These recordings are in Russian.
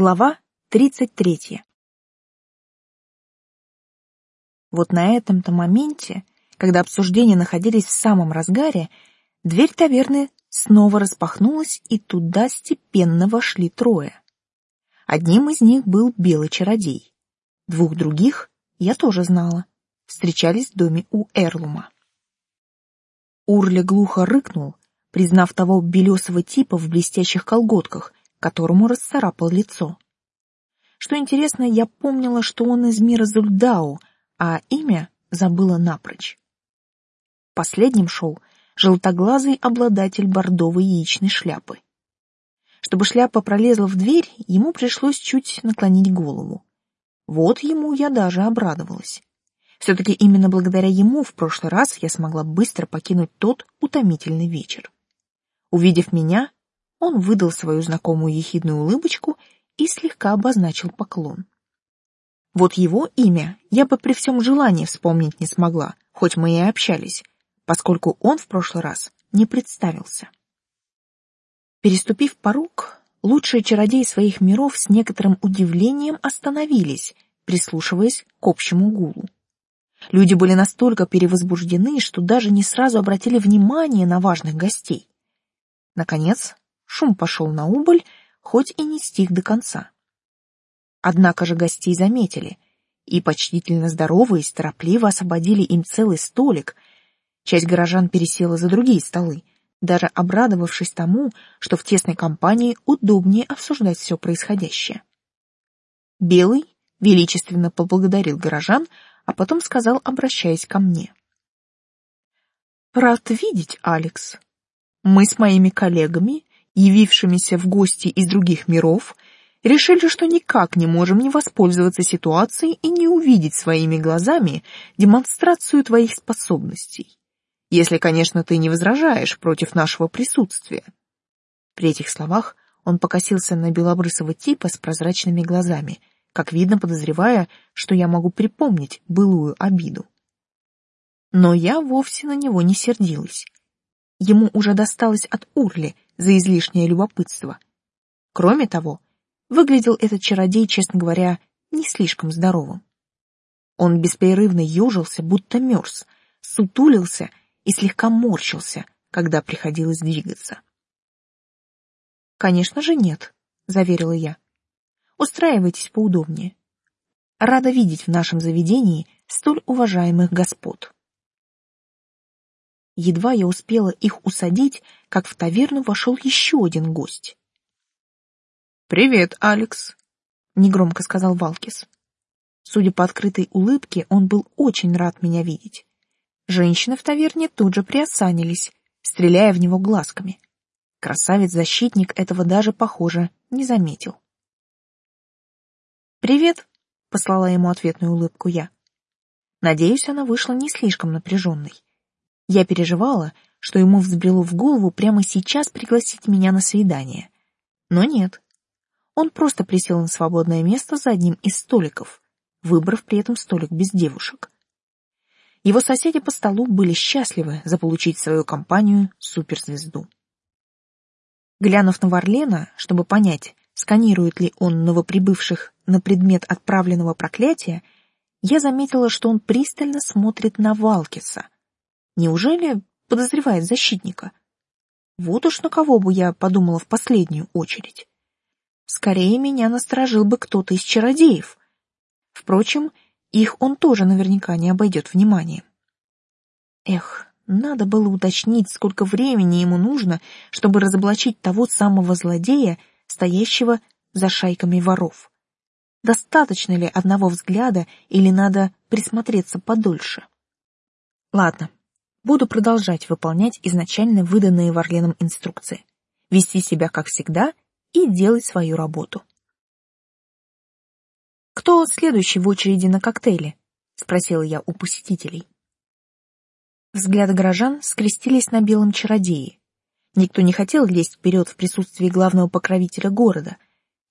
Глава 33. Вот на этом-то моменте, когда обсуждения находились в самом разгаре, дверь таверны снова распахнулась, и туда степенно вошли трое. Одним из них был белый чародей. Двух других я тоже знала. Встречались в доме у Эрлума. Урля глухо рыкнул, признав того белесого типа в блестящих колготках, которому расцарапал лицо. Что интересно, я помнила, что он из мира Зульдау, а имя забыла напрочь. Последним шел желтоглазый обладатель бордовой яичной шляпы. Чтобы шляпа пролезла в дверь, ему пришлось чуть наклонить голову. Вот ему я даже обрадовалась. Все-таки именно благодаря ему в прошлый раз я смогла быстро покинуть тот утомительный вечер. Увидев меня, он выдал свою знакомую ехидную улыбочку и слегка обозначил поклон. Вот его имя я бы при всем желании вспомнить не смогла, хоть мы и общались, поскольку он в прошлый раз не представился. Переступив порог, лучшие чародеи своих миров с некоторым удивлением остановились, прислушиваясь к общему гулу. Люди были настолько перевозбуждены, что даже не сразу обратили внимание на важных гостей. Наконец, Шум пошел на убыль, хоть и не стих до конца. Однако же гостей заметили, и почтительно здороваясь, торопливо освободили им целый столик. Часть горожан пересела за другие столы, даже обрадовавшись тому, что в тесной компании удобнее обсуждать все происходящее. Белый величественно поблагодарил горожан, а потом сказал, обращаясь ко мне. «Рад видеть, Алекс. Мы с моими коллегами явившимися в гости из других миров, решили, что никак не можем не воспользоваться ситуацией и не увидеть своими глазами демонстрацию твоих способностей. Если, конечно, ты не возражаешь против нашего присутствия. При этих словах он покосился на белобрысого типа с прозрачными глазами, как видно подозревая, что я могу припомнить былую обиду. Но я вовсе на него не сердилась. Ему уже досталось от Урли — за излишнее любопытство. Кроме того, выглядел этот чародей, честно говоря, не слишком здоровым. Он беспрерывно ежился, будто мерз, сутулился и слегка морщился, когда приходилось двигаться. «Конечно же нет», — заверила я. «Устраивайтесь поудобнее. Рада видеть в нашем заведении столь уважаемых господ». Едва я успела их усадить, как в таверну вошел еще один гость. «Привет, Алекс», — негромко сказал Валкис. Судя по открытой улыбке, он был очень рад меня видеть. Женщины в таверне тут же приосанились, стреляя в него глазками. Красавец-защитник этого даже, похоже, не заметил. «Привет», — послала ему ответную улыбку я. Надеюсь, она вышла не слишком напряженной. Я переживала, что ему взбрело в голову прямо сейчас пригласить меня на свидание. Но нет. Он просто присел на свободное место за одним из столиков, выбрав при этом столик без девушек. Его соседи по столу были счастливы заполучить в свою компанию суперзвезду. Глянув на Варлена, чтобы понять, сканирует ли он новоприбывших на предмет отправленного проклятия, я заметила, что он пристально смотрит на Валкиса — Неужели подозревает защитника? Вот уж на кого бы я подумала в последнюю очередь. Скорее меня насторожил бы кто-то из чародеев. Впрочем, их он тоже наверняка не обойдет вниманием. Эх, надо было уточнить, сколько времени ему нужно, чтобы разоблачить того самого злодея, стоящего за шайками воров. Достаточно ли одного взгляда или надо присмотреться подольше? Ладно, буду продолжать выполнять изначально выданные Варленом инструкции, вести себя как всегда и делать свою работу. «Кто следующий в очереди на коктейли?» — спросила я у посетителей. Взгляды горожан скрестились на белом чародее. Никто не хотел лезть вперед в присутствии главного покровителя города.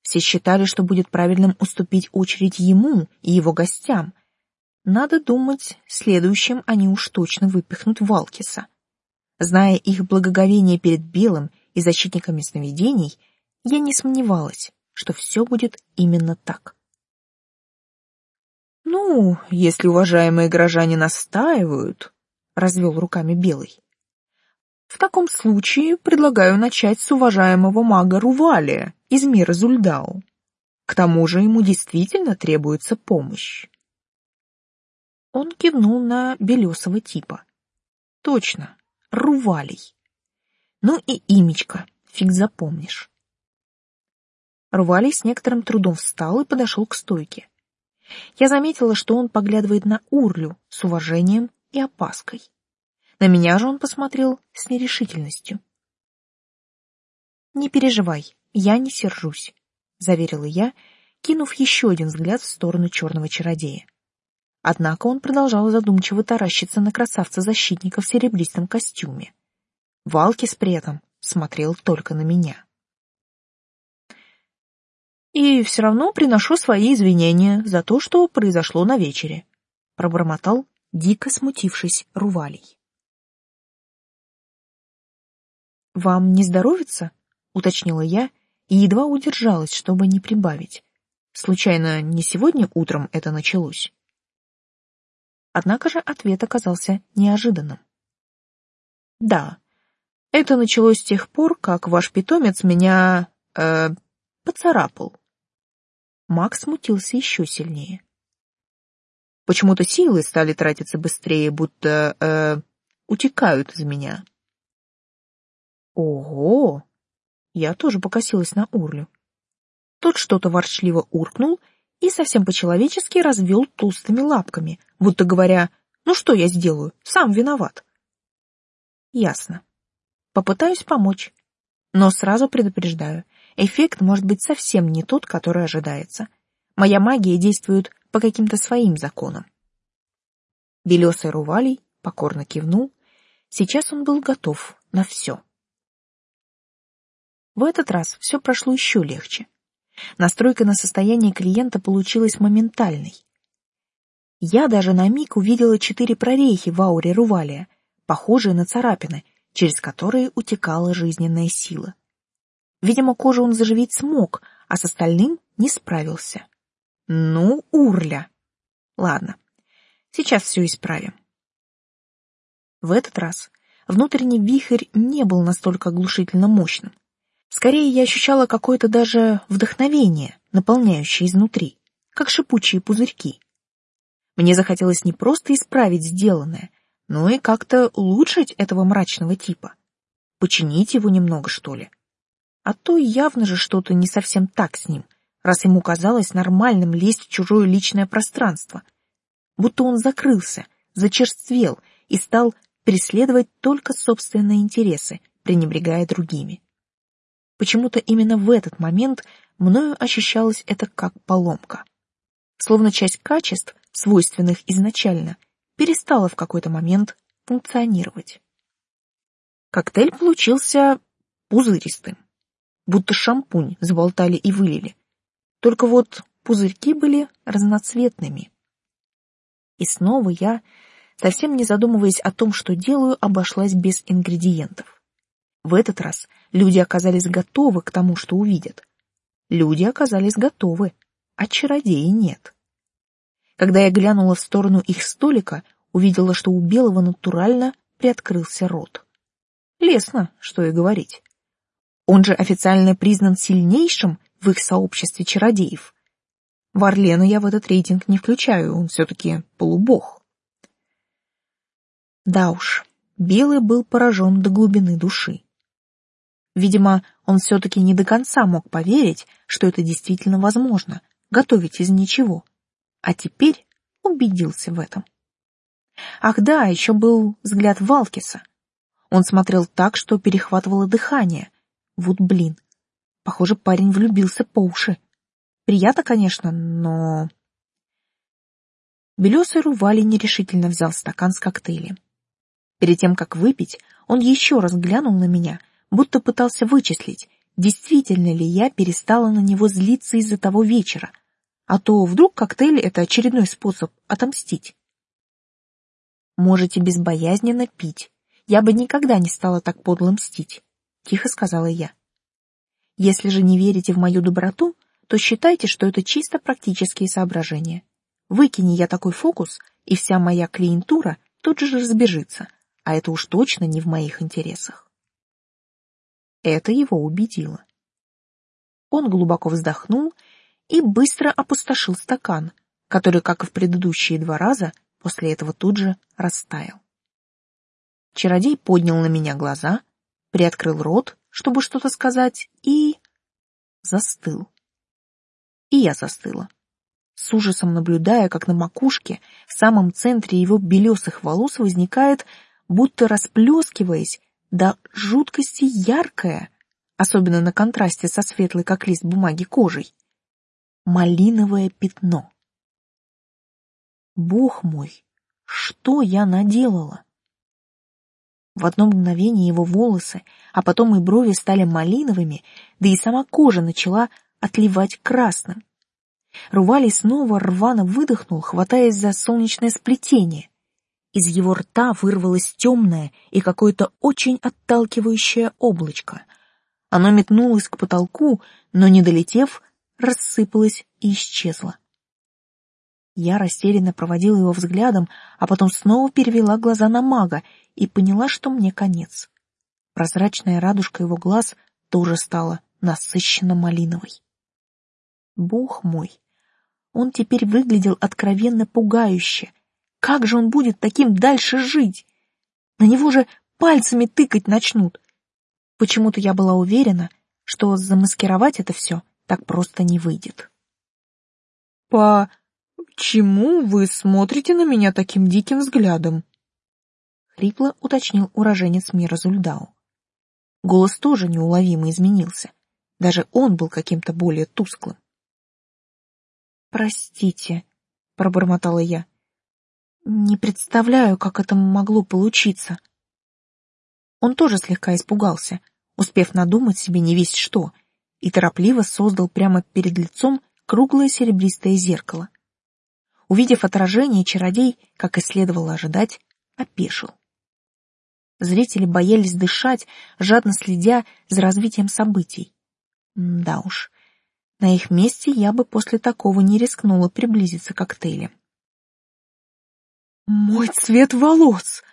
Все считали, что будет правильным уступить очередь ему и его гостям — надо думать, следующим они уж точно выпихнут Валкиса. Зная их благоговение перед Белым и защитниками сновидений, я не сомневалась, что все будет именно так. «Ну, если уважаемые горожане настаивают», — развел руками Белый, «в таком случае предлагаю начать с уважаемого мага Рувалия из мира Зульдау. К тому же ему действительно требуется помощь». Он кивнул на белесого типа. «Точно, Рувалий. Ну и имечко, фиг запомнишь». Рувалий с некоторым трудом встал и подошел к стойке. Я заметила, что он поглядывает на Урлю с уважением и опаской. На меня же он посмотрел с нерешительностью. «Не переживай, я не сержусь», — заверила я, кинув еще один взгляд в сторону черного чародея. Однако он продолжал задумчиво таращиться на красавца-защитника в серебристом костюме. Валкис при этом смотрел только на меня и все равно приношу свои извинения за то, что произошло на вечере», — пробормотал, дико смутившись, Рувалий. «Вам не здоровится?» — уточнила я и едва удержалась, чтобы не прибавить. Случайно, не сегодня утром это началось? Однако же ответ оказался неожиданным. «Да, это началось с тех пор, как ваш питомец меня... э поцарапал. Макс смутился еще сильнее. Почему-то силы стали тратиться быстрее, будто э, утекают из меня. Ого! Я тоже покосилась на Урлю. Тот что-то ворчливо уркнул и совсем по-человечески развел толстыми лапками, будто говоря, ну что я сделаю, сам виноват. Ясно. Попытаюсь помочь, но сразу предупреждаю, эффект может быть совсем не тот, который ожидается. Моя магия действует по каким-то своим законам. Белесый Рувалий покорно кивнул. Сейчас он был готов на все. В этот раз все прошло еще легче. Настройка на состояние клиента получилась моментальной. Я даже на миг увидела четыре прорехи в ауре Рувалия, похожие на царапины, через которые утекала жизненная сила. Видимо, кожу он заживить смог, а с остальным не справился. Ну, урля. Ладно, сейчас все исправим. В этот раз внутренний вихрь не был настолько оглушительно мощным. Скорее, я ощущала какое-то даже вдохновение, наполняющее изнутри, как шипучие пузырьки. Мне захотелось не просто исправить сделанное, но и как-то улучшить этого мрачного типа. Починить его немного, что ли. А то явно же что-то не совсем так с ним, раз ему казалось нормальным лезть в чужое личное пространство. Будто он закрылся, зачерствел и стал преследовать только собственные интересы, пренебрегая другими. Почему-то именно в этот момент мною ощущалось это как поломка. Словно часть качеств, свойственных изначально, перестала в какой-то момент функционировать. Коктейль получился пузыристым будто шампунь заболтали и вылили. Только вот пузырьки были разноцветными. И снова я, совсем не задумываясь о том, что делаю, обошлась без ингредиентов. В этот раз люди оказались готовы к тому, что увидят. Люди оказались готовы, а чародеи нет. Когда я глянула в сторону их столика, увидела, что у белого натурально приоткрылся рот. Лесно, что и говорить. Он же официально признан сильнейшим в их сообществе чародеев. Варлена я в этот рейтинг не включаю, он все-таки полубог. Да уж, Белый был поражен до глубины души. Видимо, он все-таки не до конца мог поверить, что это действительно возможно, готовить из ничего. А теперь убедился в этом. Ах да, еще был взгляд Валкиса. Он смотрел так, что перехватывало дыхание, вот блин. Похоже, парень влюбился по уши. Приятно, конечно, но... Белесый Рували нерешительно взял стакан с коктейлем. Перед тем, как выпить, он еще раз глянул на меня, будто пытался вычислить, действительно ли я перестала на него злиться из-за того вечера, а то вдруг коктейль — это очередной способ отомстить. Можете безбоязненно пить. Я бы никогда не стала так подло мстить тихо сказала я. Если же не верите в мою доброту, то считайте, что это чисто практические соображения. Выкини я такой фокус, и вся моя клиентура тут же разбежится, а это уж точно не в моих интересах. Это его убедило. Он глубоко вздохнул и быстро опустошил стакан, который, как и в предыдущие два раза, после этого тут же растаял. Чародей поднял на меня глаза, приоткрыл рот, чтобы что-то сказать, и... застыл. И я застыла, с ужасом наблюдая, как на макушке, в самом центре его белесых волос возникает, будто расплескиваясь, до жуткости яркое, особенно на контрасте со светлой, как лист бумаги, кожей, малиновое пятно. Бог мой, что я наделала? В одно мгновение его волосы, а потом и брови стали малиновыми, да и сама кожа начала отливать красным. Рували снова рвано выдохнул, хватаясь за солнечное сплетение. Из его рта вырвалось темное и какое-то очень отталкивающее облачко. Оно метнулось к потолку, но, не долетев, рассыпалось и исчезло. Я растерянно проводила его взглядом, а потом снова перевела глаза на мага и поняла, что мне конец. Прозрачная радужка его глаз тоже стала насыщенно малиновой. Бог мой, он теперь выглядел откровенно пугающе. Как же он будет таким дальше жить? На него же пальцами тыкать начнут. Почему-то я была уверена, что замаскировать это все так просто не выйдет. По «Чему вы смотрите на меня таким диким взглядом?» Хрипло уточнил уроженец мира Зульдау. Голос тоже неуловимо изменился. Даже он был каким-то более тусклым. «Простите», — пробормотала я. «Не представляю, как это могло получиться». Он тоже слегка испугался, успев надумать себе не весть что, и торопливо создал прямо перед лицом круглое серебристое зеркало. Увидев отражение, чародей, как и следовало ожидать, опешил. Зрители боялись дышать, жадно следя за развитием событий. Да уж, на их месте я бы после такого не рискнула приблизиться к коктейлям. «Мой цвет волос!»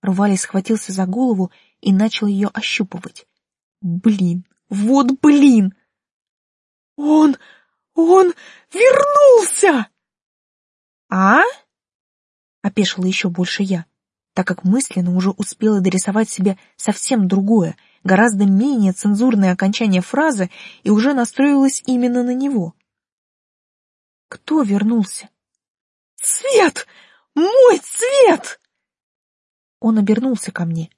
Рвали схватился за голову и начал ее ощупывать. «Блин, вот блин! Он, он вернулся!» «А?» — опешила еще больше я, так как мысленно уже успела дорисовать себе совсем другое, гораздо менее цензурное окончание фразы и уже настроилась именно на него. «Кто вернулся?» «Цвет! Мой цвет!» Он обернулся ко мне.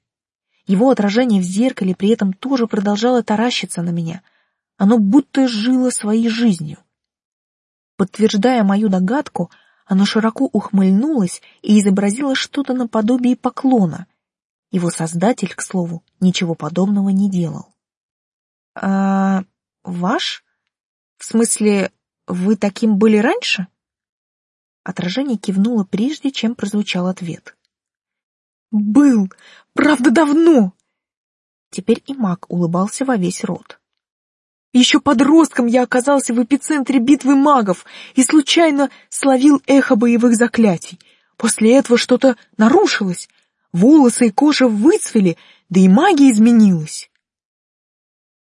Его отражение в зеркале при этом тоже продолжало таращиться на меня. Оно будто жило своей жизнью. Подтверждая мою догадку, оно широко ухмыльнулось и изобразило что-то наподобие поклона. Его создатель, к слову, ничего подобного не делал. «А ваш? В смысле, вы таким были раньше?» Отражение кивнуло прежде, чем прозвучал ответ. «Был! Правда, давно!» Теперь и маг улыбался во весь рот. Еще подростком я оказался в эпицентре битвы магов и случайно словил эхо боевых заклятий. После этого что-то нарушилось. Волосы и кожа выцвели, да и магия изменилась.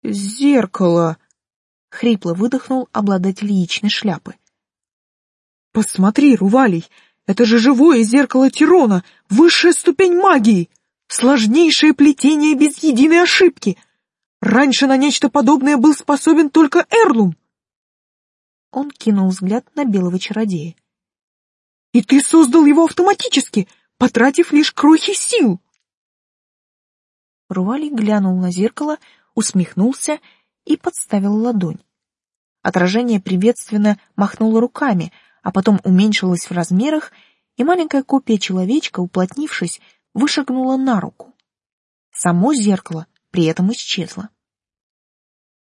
«Зеркало!» — хрипло выдохнул обладатель яичной шляпы. «Посмотри, Рувалий, это же живое зеркало Тирона, высшая ступень магии, сложнейшее плетение без единой ошибки — Раньше на нечто подобное был способен только Эрлум. Он кинул взгляд на белого чародея. И ты создал его автоматически, потратив лишь крохи сил. Рували глянул на зеркало, усмехнулся и подставил ладонь. Отражение приветственно махнуло руками, а потом уменьшилось в размерах, и маленькая копия человечка, уплотнившись, вышагнула на руку. Само зеркало при этом исчезло.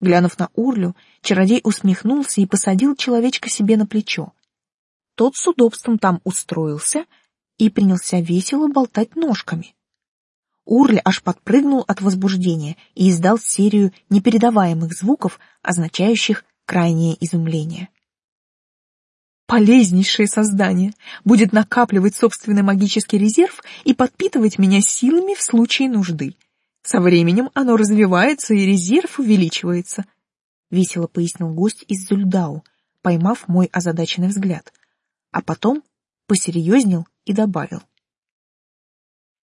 Глянув на Урлю, чародей усмехнулся и посадил человечка себе на плечо. Тот с удобством там устроился и принялся весело болтать ножками. Урля аж подпрыгнул от возбуждения и издал серию непередаваемых звуков, означающих крайнее изумление. Полезнейшее создание будет накапливать собственный магический резерв и подпитывать меня силами в случае нужды. Со временем оно развивается и резерв увеличивается, весело пояснил гость из Зульдау, поймав мой озадаченный взгляд, а потом посерьезнел и добавил: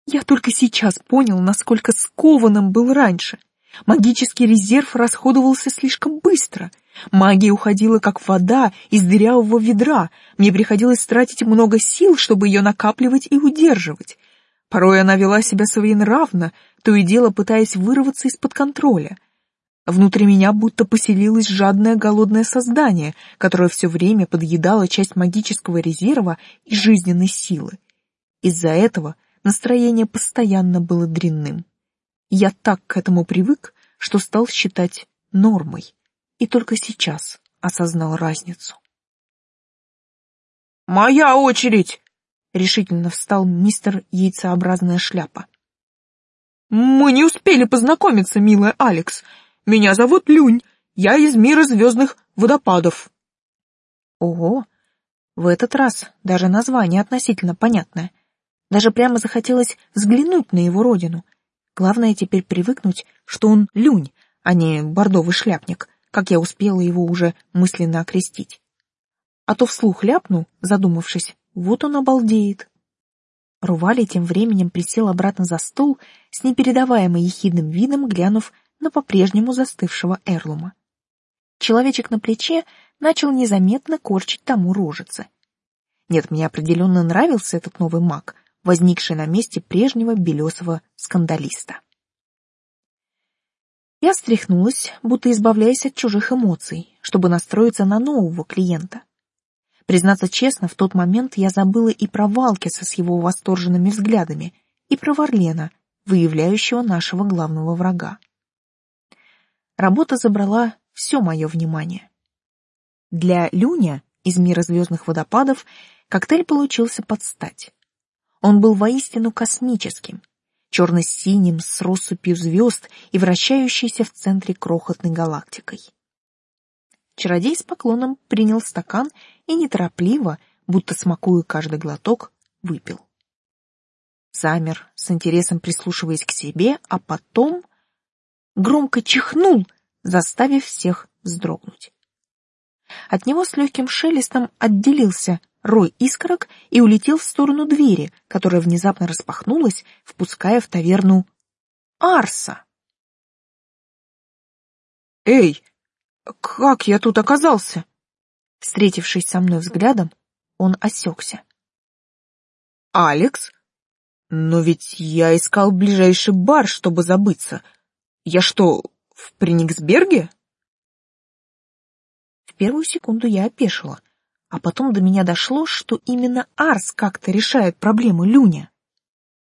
Я только сейчас понял, насколько скованным был раньше. Магический резерв расходовался слишком быстро. Магия уходила как вода из дырявого ведра. Мне приходилось тратить много сил, чтобы ее накапливать и удерживать. Порой она вела себя своенравно, то и дело пытаясь вырваться из-под контроля. Внутри меня будто поселилось жадное голодное создание, которое все время подъедало часть магического резерва и жизненной силы. Из-за этого настроение постоянно было дрянным. Я так к этому привык, что стал считать нормой, и только сейчас осознал разницу. «Моя очередь!» — решительно встал мистер Яйцеобразная шляпа. «Мы не успели познакомиться, милая Алекс. Меня зовут Люнь, я из мира звездных водопадов». Ого, в этот раз даже название относительно понятное. Даже прямо захотелось взглянуть на его родину. Главное теперь привыкнуть, что он Люнь, а не бордовый шляпник, как я успела его уже мысленно окрестить. А то вслух ляпну, задумавшись, вот он обалдеет. Рували тем временем присел обратно за стол с непередаваемо ехидным видом, глянув на по-прежнему застывшего Эрлума. Человечек на плече начал незаметно корчить тому рожицы. Нет, мне определенно нравился этот новый маг, возникший на месте прежнего белесого скандалиста. Я встряхнулась, будто избавляясь от чужих эмоций, чтобы настроиться на нового клиента. Признаться честно, в тот момент я забыла и про Валкиса с его восторженными взглядами, и про Варлена, выявляющего нашего главного врага. Работа забрала все мое внимание. Для Люня из мира звездных водопадов коктейль получился под стать. Он был воистину космическим, черно-синим, с россыпью звезд и вращающейся в центре крохотной галактикой. Чародей с поклоном принял стакан и неторопливо, будто смакуя каждый глоток, выпил. Замер, с интересом прислушиваясь к себе, а потом громко чихнул, заставив всех вздрогнуть. От него с легким шелестом отделился рой искорок и улетел в сторону двери, которая внезапно распахнулась, впуская в таверну Арса. «Эй, как я тут оказался?» Встретившись со мной взглядом, он осекся. «Алекс? Но ведь я искал ближайший бар, чтобы забыться. Я что, в Прениксберге? В первую секунду я опешила, а потом до меня дошло, что именно Арс как-то решает проблему Люня.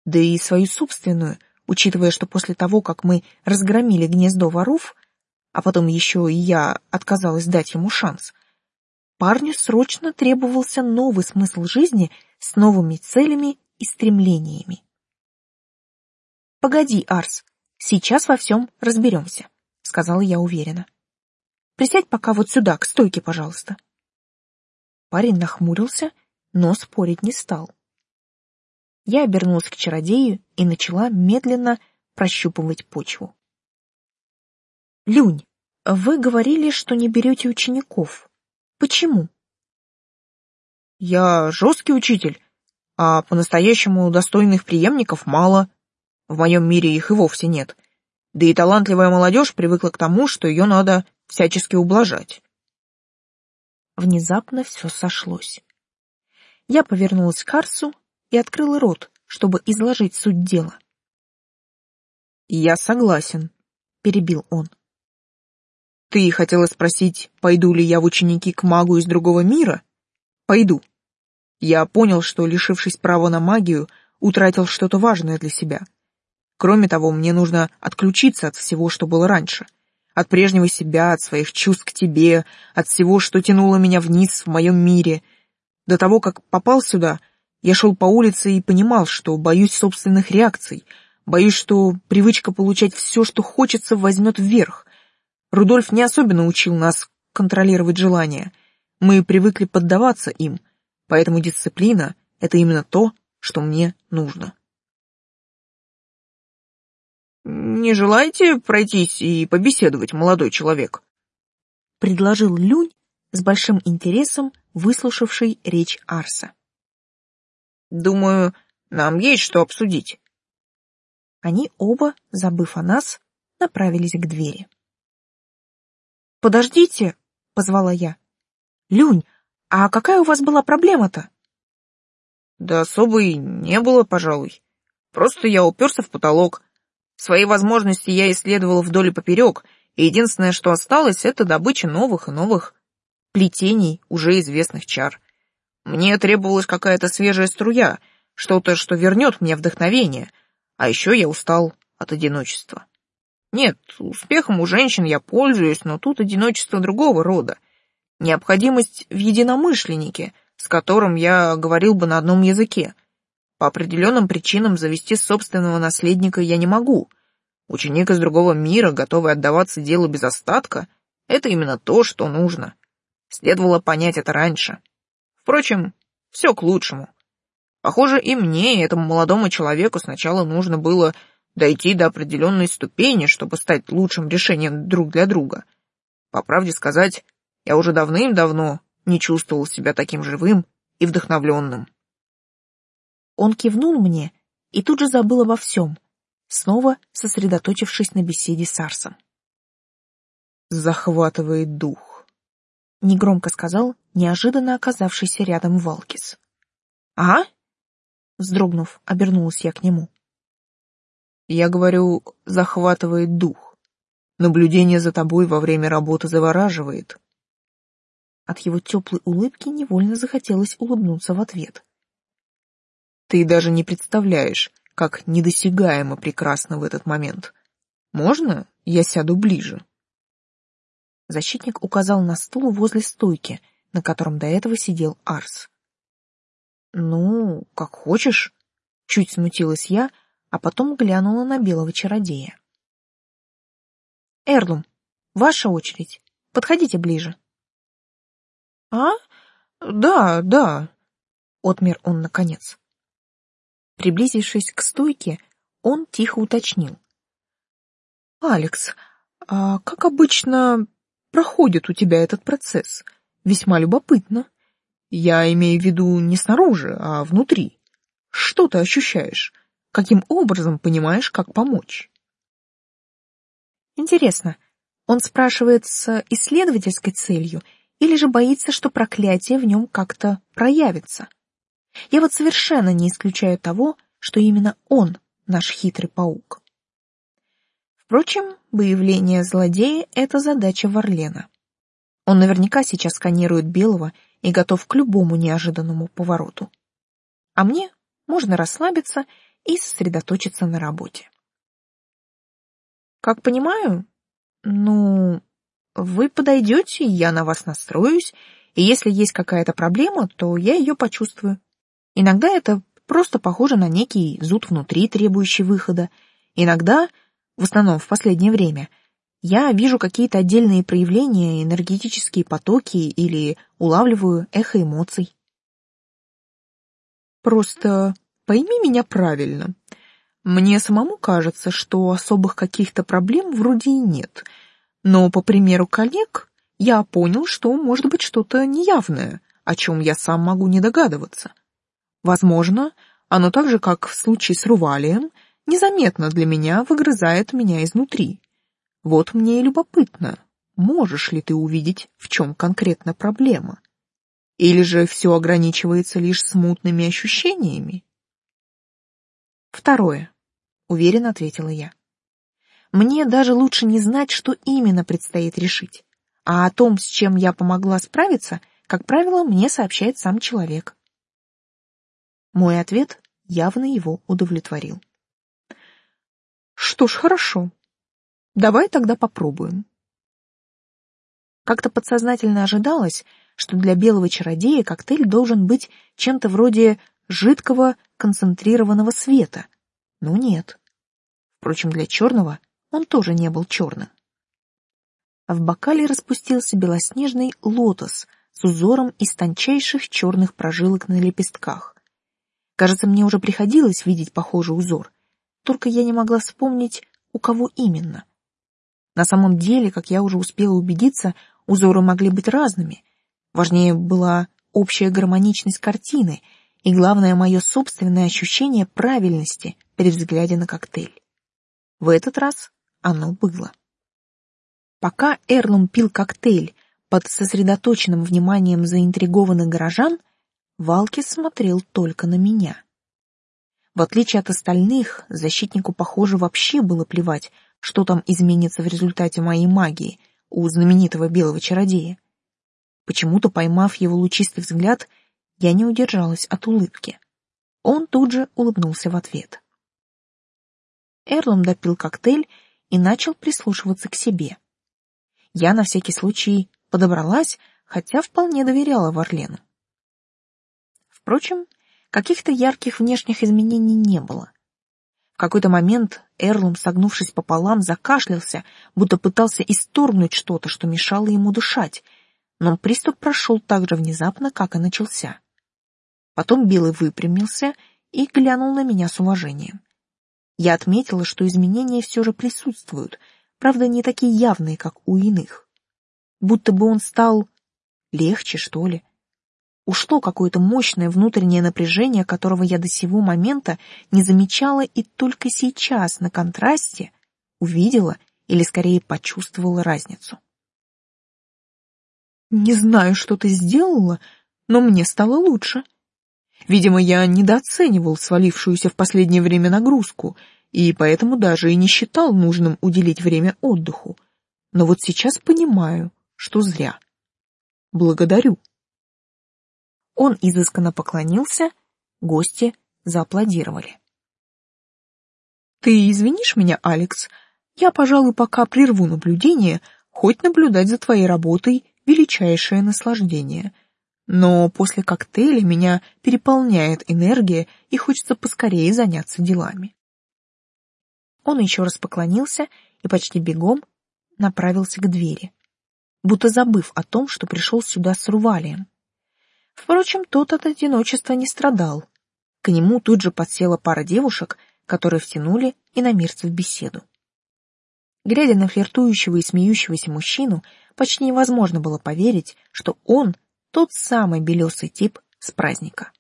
Да и свою собственную, учитывая, что после того, как мы разгромили гнездо воров, а потом еще и я отказалась дать ему шанс, парню срочно требовался новый смысл жизни с новыми целями и стремлениями. «Погоди, Арс, Сейчас во всем разберемся, сказала я уверенно. Присядь пока вот сюда, к стойке, пожалуйста. Парень нахмурился, но спорить не стал. Я обернулась к чародею и начала медленно прощупывать почву. Люнь, вы говорили, что не берете учеников. Почему? Я жесткий учитель, а по-настоящему достойных преемников мало. В моем мире их и вовсе нет. Да и талантливая молодежь привыкла к тому, что ее надо всячески ублажать. Внезапно все сошлось. Я повернулась к Арсу и открыла рот, чтобы изложить суть дела. «Я согласен», — перебил он. «Ты хотела спросить, пойду ли я в ученики к магу из другого мира? Пойду. Я понял, что, лишившись права на магию, утратил что-то важное для себя — Кроме того, мне нужно отключиться от всего, что было раньше. От прежнего себя, от своих чувств к тебе, от всего, что тянуло меня вниз в моем мире. До того, как попал сюда, я шел по улице и понимал, что боюсь собственных реакций, боюсь, что привычка получать все, что хочется, возьмет вверх. Рудольф не особенно учил нас, контролировать желания. Мы привыкли поддаваться им, поэтому дисциплина — это именно то, что мне нужно. «Не желаете пройтись и побеседовать, молодой человек?» — предложил Люнь с большим интересом, выслушавший речь Арса. «Думаю, нам есть что обсудить». Они оба, забыв о нас, направились к двери. «Подождите!» — позвала я. «Люнь, а какая у вас была проблема-то?» «Да особой не было, пожалуй. Просто я уперся в потолок, Свои возможности я исследовал вдоль и поперек, и единственное, что осталось, это добыча новых и новых плетений уже известных чар. Мне требовалась какая-то свежая струя, что-то, что вернет мне вдохновение, а еще я устал от одиночества. Нет, успехом у женщин я пользуюсь, но тут одиночество другого рода. Необходимость в единомышленнике, с которым я говорил бы на одном языке, по определенным причинам завести собственного наследника я не могу. Ученик из другого мира, готовый отдаваться делу без остатка, это именно то, что нужно. Следовало понять это раньше. Впрочем, все к лучшему. Похоже, и мне, и этому молодому человеку сначала нужно было дойти до определенной ступени, чтобы стать лучшим решением друг для друга. По правде сказать, я уже давным-давно не чувствовал себя таким живым и вдохновленным. Он кивнул мне и тут же забыл обо всем, снова сосредоточившись на беседе с Арсом. «Захватывает дух», — негромко сказал неожиданно оказавшийся рядом Валкис. «А?» — вздрогнув, обернулась я к нему. «Я говорю, захватывает дух. Наблюдение за тобой во время работы завораживает». От его теплой улыбки невольно захотелось улыбнуться в ответ. Ты даже не представляешь, как недосягаемо прекрасно в этот момент. Можно я сяду ближе?» Защитник указал на стул возле стойки, на котором до этого сидел Арс. «Ну, как хочешь», — чуть смутилась я, а потом глянула на белого чародея. «Эрлум, ваша очередь. Подходите ближе». «А? Да, да», — отмер он наконец. Приблизившись к стойке, он тихо уточнил. «Алекс, а как обычно проходит у тебя этот процесс? Весьма любопытно. Я имею в виду не снаружи, а внутри. Что ты ощущаешь? Каким образом понимаешь, как помочь?» «Интересно, он спрашивает с исследовательской целью или же боится, что проклятие в нем как-то проявится?» Я вот совершенно не исключаю того, что именно он наш хитрый паук. Впрочем, выявление злодея — это задача Варлена. Он наверняка сейчас сканирует Белого и готов к любому неожиданному повороту. А мне можно расслабиться и сосредоточиться на работе. Как понимаю, ну, вы подойдете, я на вас настроюсь, и если есть какая-то проблема, то я ее почувствую. Иногда это просто похоже на некий зуд внутри, требующий выхода. Иногда, в основном в последнее время, я вижу какие-то отдельные проявления, энергетические потоки или улавливаю эхо эмоций. Просто пойми меня правильно. Мне самому кажется, что особых каких-то проблем вроде и нет. Но, по примеру коллег, я понял, что может быть что-то неявное, о чем я сам могу не догадываться. Возможно, оно так же, как в случае с Рувалием, незаметно для меня выгрызает меня изнутри. Вот мне и любопытно, можешь ли ты увидеть, в чем конкретно проблема? Или же все ограничивается лишь смутными ощущениями? Второе, уверенно ответила я. Мне даже лучше не знать, что именно предстоит решить. А о том, с чем я помогла справиться, как правило, мне сообщает сам человек. Мой ответ явно его удовлетворил. Что ж, хорошо. Давай тогда попробуем. Как-то подсознательно ожидалось, что для белого чародея коктейль должен быть чем-то вроде жидкого концентрированного света. Но нет. Впрочем, для черного он тоже не был черным. в бокале распустился белоснежный лотос с узором из тончайших черных прожилок на лепестках. Кажется, мне уже приходилось видеть похожий узор, только я не могла вспомнить, у кого именно. На самом деле, как я уже успела убедиться, узоры могли быть разными. Важнее была общая гармоничность картины и, главное, мое собственное ощущение правильности при взгляде на коктейль. В этот раз оно было. Пока Эрлум пил коктейль под сосредоточенным вниманием заинтригованных горожан, Валкис смотрел только на меня. В отличие от остальных, защитнику, похоже, вообще было плевать, что там изменится в результате моей магии у знаменитого белого чародея. Почему-то, поймав его лучистый взгляд, я не удержалась от улыбки. Он тут же улыбнулся в ответ. Эрлом допил коктейль и начал прислушиваться к себе. Я на всякий случай подобралась, хотя вполне доверяла Варлену. Впрочем, каких-то ярких внешних изменений не было. В какой-то момент Эрлум, согнувшись пополам, закашлялся, будто пытался исторгнуть что-то, что мешало ему дышать, но приступ прошел так же внезапно, как и начался. Потом Белый выпрямился и глянул на меня с уважением. Я отметила, что изменения все же присутствуют — правда, не такие явные, как у иных. Будто бы он стал легче, что ли. Ушло какое-то мощное внутреннее напряжение, которого я до сего момента не замечала и только сейчас на контрасте увидела или скорее почувствовала разницу. Не знаю, что ты сделала, но мне стало лучше. Видимо, я недооценивал свалившуюся в последнее время нагрузку — и поэтому даже и не считал нужным уделить время отдыху. Но вот сейчас понимаю, что зря. Благодарю. Он изысканно поклонился, гости зааплодировали. Ты извинишь меня, Алекс? Я, пожалуй, пока прерву наблюдение, хоть наблюдать за твоей работой величайшее наслаждение. Но после коктейля меня переполняет энергия и хочется поскорее заняться делами. Он еще раз поклонился и почти бегом направился к двери, будто забыв о том, что пришел сюда с Рувалием. Впрочем, тот от одиночества не страдал. К нему тут же подсела пара девушек, которые втянули и на в беседу. Глядя на флиртующего и смеющегося мужчину, почти невозможно было поверить, что он тот самый белесый тип с праздника.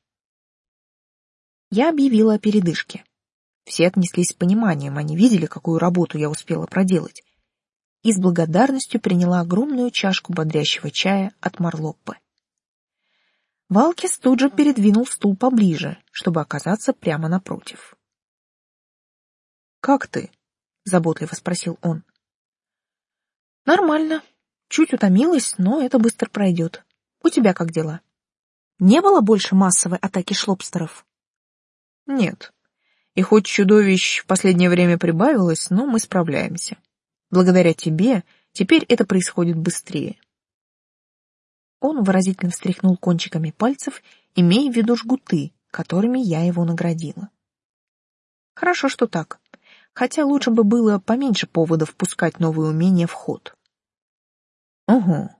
Я объявила о передышке. Все отнеслись с пониманием, они видели, какую работу я успела проделать. И с благодарностью приняла огромную чашку бодрящего чая от Марлоппы. Валкис тут же передвинул стул поближе, чтобы оказаться прямо напротив. «Как ты?» — заботливо спросил он. «Нормально. Чуть утомилась, но это быстро пройдет. У тебя как дела? Не было больше массовой атаки шлобстеров?» «Нет. И хоть чудовищ в последнее время прибавилось, но мы справляемся. Благодаря тебе теперь это происходит быстрее. Он выразительно встряхнул кончиками пальцев, имея в виду жгуты, которыми я его наградила. Хорошо, что так. Хотя лучше бы было поменьше поводов пускать новые умения в ход. Угу.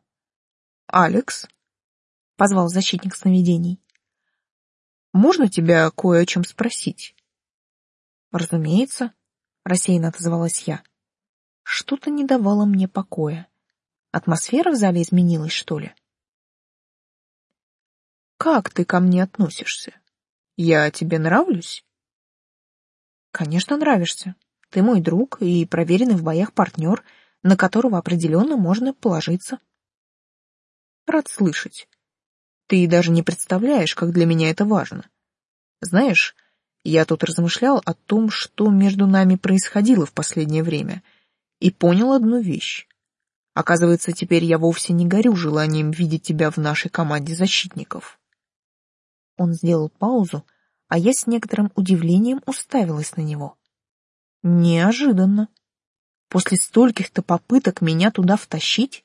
Алекс, позвал защитник сновидений. Можно тебя кое о чем спросить? Разумеется, рассеянно отозвалась я. Что-то не давало мне покоя. Атмосфера в зале изменилась, что ли? Как ты ко мне относишься? Я тебе нравлюсь? Конечно, нравишься. Ты мой друг и проверенный в боях партнер, на которого определенно можно положиться. Рад слышать. Ты даже не представляешь, как для меня это важно. Знаешь, я тут размышлял о том, что между нами происходило в последнее время, и понял одну вещь. Оказывается, теперь я вовсе не горю желанием видеть тебя в нашей команде защитников. Он сделал паузу, а я с некоторым удивлением уставилась на него. Неожиданно. После стольких-то попыток меня туда втащить?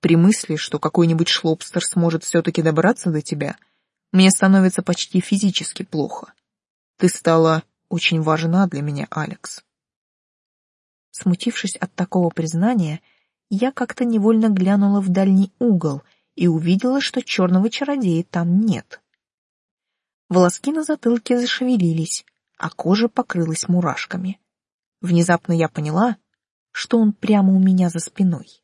При мысли, что какой-нибудь шлобстер сможет все-таки добраться до тебя, мне становится почти физически плохо. Ты стала очень важна для меня, Алекс. Смутившись от такого признания, я как-то невольно глянула в дальний угол и увидела, что черного чародея там нет. Волоски на затылке зашевелились, а кожа покрылась мурашками. Внезапно я поняла, что он прямо у меня за спиной.